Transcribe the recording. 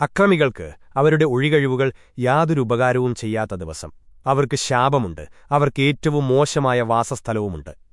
അക്രമികൾക്ക് അവരുടെ ഒഴികഴിവുകൾ യാതൊരു ഉപകാരവും ചെയ്യാത്ത ദിവസം. അവർക്ക് ശാപമുണ്ട്. അവർക്ക് ഏറ്റവും മോശമായ വാസസ്ഥലവുമുണ്ട്.